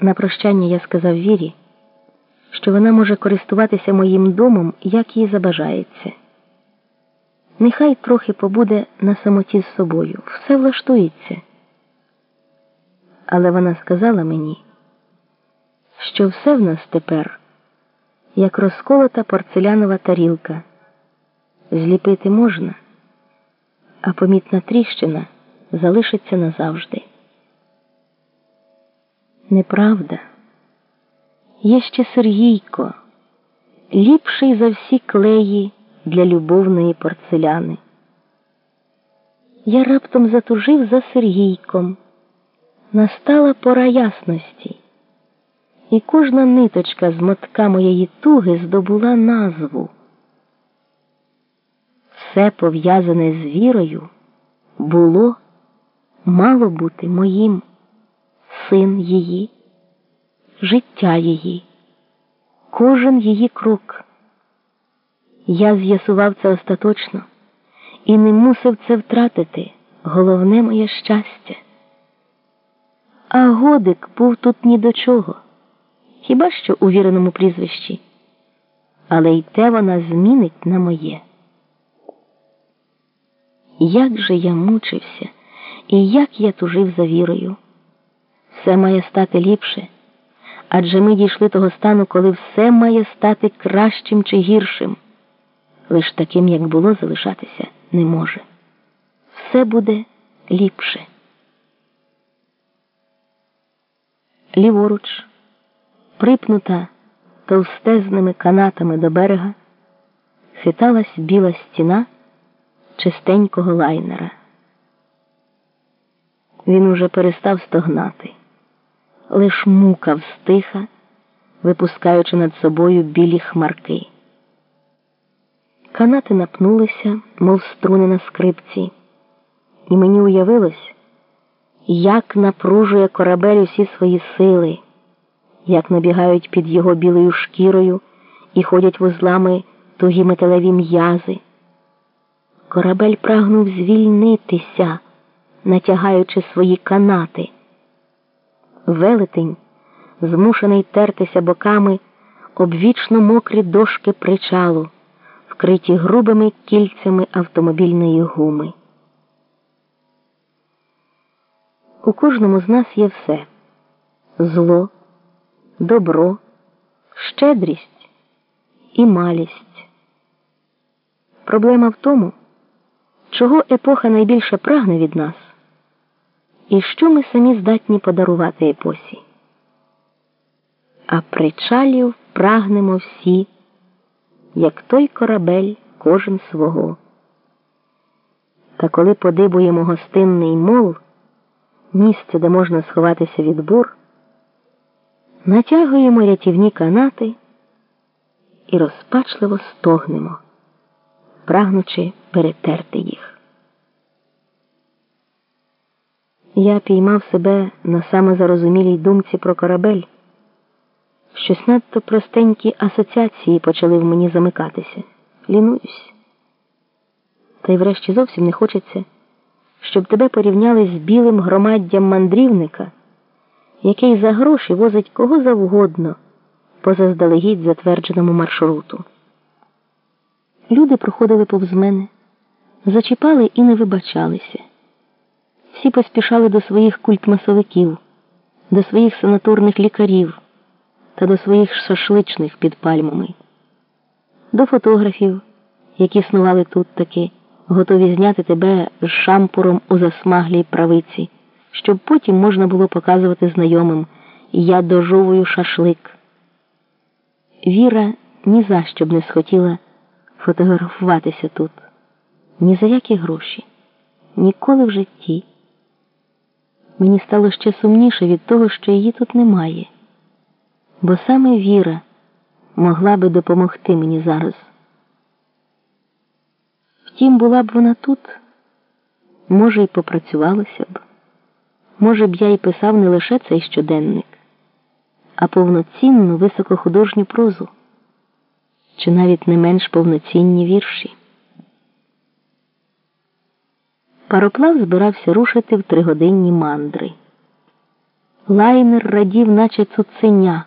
На прощання я сказав Вірі, що вона може користуватися моїм домом, як їй забажається. Нехай трохи побуде на самоті з собою, все влаштується. Але вона сказала мені, що все в нас тепер, як розколота порцелянова тарілка. Зліпити можна, а помітна тріщина залишиться назавжди. Неправда. Є ще Сергійко, ліпший за всі клеї для любовної порцеляни. Я раптом затужив за Сергійком. Настала пора ясності, і кожна ниточка з мотка моєї туги здобула назву. Все пов'язане з вірою було, мало бути моїм син її, життя її, кожен її крок. Я з'ясував це остаточно і не мусив це втратити головне моє щастя. А годик був тут ні до чого, хіба що у віреному прізвищі, але й те вона змінить на моє. Як же я мучився і як я тужив за вірою. Все має стати ліпше, адже ми дійшли того стану, коли все має стати кращим чи гіршим. Лиш таким, як було, залишатися не може. Все буде ліпше. Ліворуч, припнута товстезними канатами до берега, хиталась біла стіна чистенького лайнера. Він уже перестав стогнати, лиш мукав стиха, випускаючи над собою білі хмарки. Канати напнулися, мов струни на скрипці, і мені уявилось, як напружує корабель усі свої сили, як набігають під його білою шкірою і ходять вузлами тугі металеві м'язи. Корабель прагнув звільнитися, натягаючи свої канати. Велетень, змушений тертися боками об вічно мокрі дошки причалу, вкриті грубими кільцями автомобільної гуми. У кожному з нас є все зло, добро, щедрість і малість. Проблема в тому, чого епоха найбільше прагне від нас, і що ми самі здатні подарувати епосі. А причалів прагнемо всі, як той корабель кожен свого. Та коли подибуємо гостинний мол, місце, де можна сховатися від бур, натягуємо рятівні канати і розпачливо стогнемо прагнучи перетерти їх. Я піймав себе на саме зарозумілій думці про корабель. Щось надто простенькі асоціації почали в мені замикатися. Лінуюсь. Та й врешті зовсім не хочеться, щоб тебе порівняли з білим громаддям мандрівника, який за гроші возить кого завгодно по заздалегідь затвердженому маршруту. Люди проходили повз мене, зачіпали і не вибачалися. Поспішали до своїх культмасовиків, до своїх санаторних лікарів та до своїх шашличних під пальмами, до фотографів, які снували тут таки, готові зняти тебе з шампуром у засмаглій правиці, щоб потім можна було показувати знайомим я дожовую шашлик. Віра ні за що б не схотіла фотографуватися тут. Ні за які гроші, ніколи в житті. Мені стало ще сумніше від того, що її тут немає, бо саме Віра могла би допомогти мені зараз. Втім, була б вона тут, може, й попрацювалося б, може б я й писав не лише цей щоденник, а повноцінну високохудожню прозу чи навіть не менш повноцінні вірші. Пароплав збирався рушити в тригодинні мандри. Лайнер радів, наче цуценя.